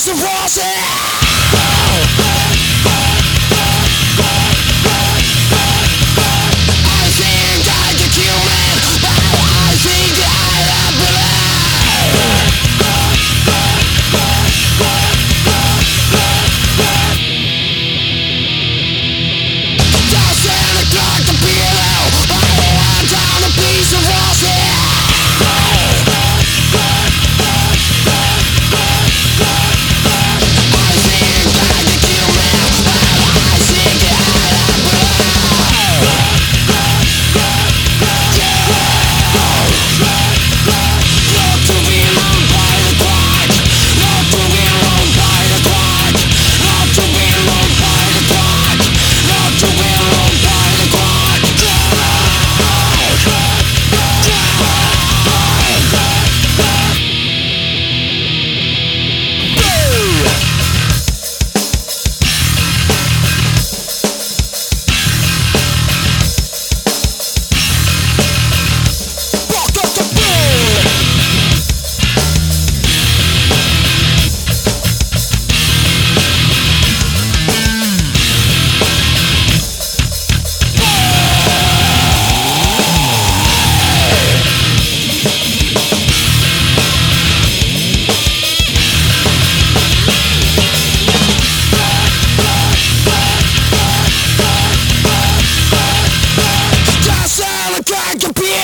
Mr. Frosty!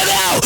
now.